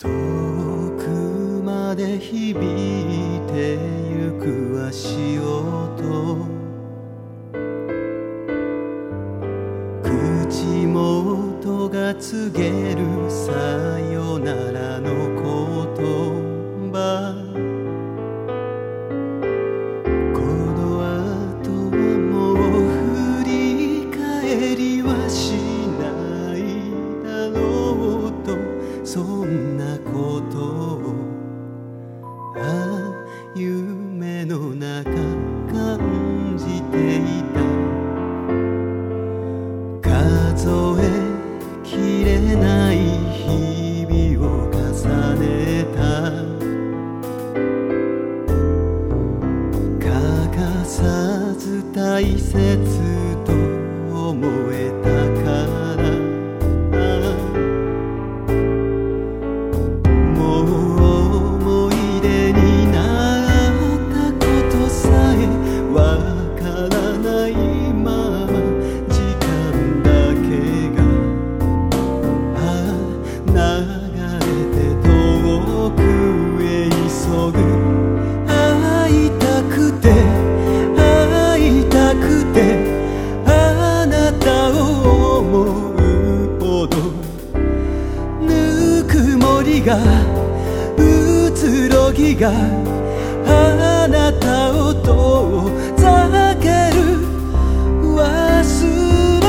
遠くまで響いてゆく足音。口元が告げる最思が移ろぎがあなたを遠ざける。忘れ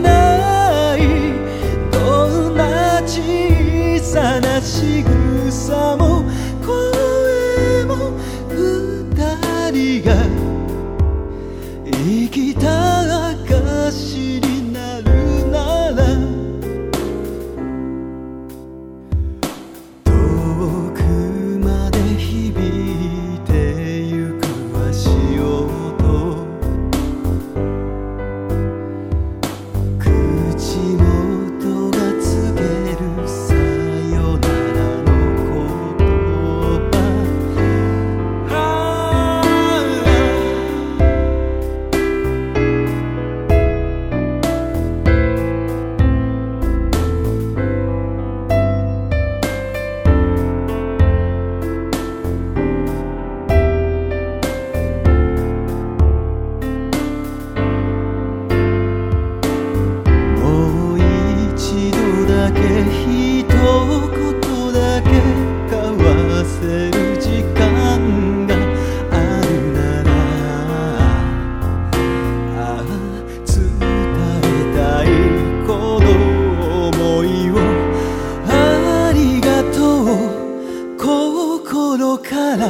ない。どんな小さな仕草も声も二人が生きた証一言だけ交わせる時間があるならああ伝えたいこの想いを。ありがとう心から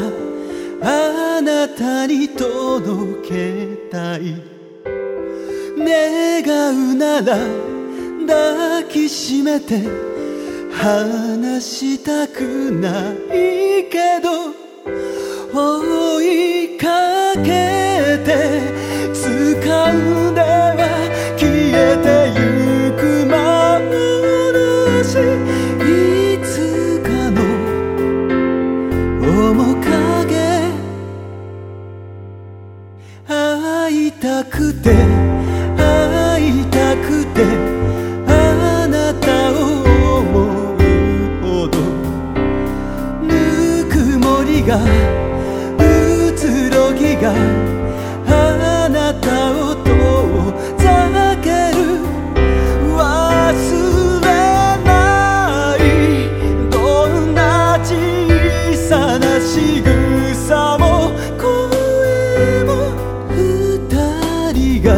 あなたに届けたい。願うなら抱きしめて話したくないけど追いかけて掴んでは消えてゆく幻。いつかの面影。会いたくて。時が移ろぎがあなたを遠ざける。忘れないどんな小さな仕草も声も二人が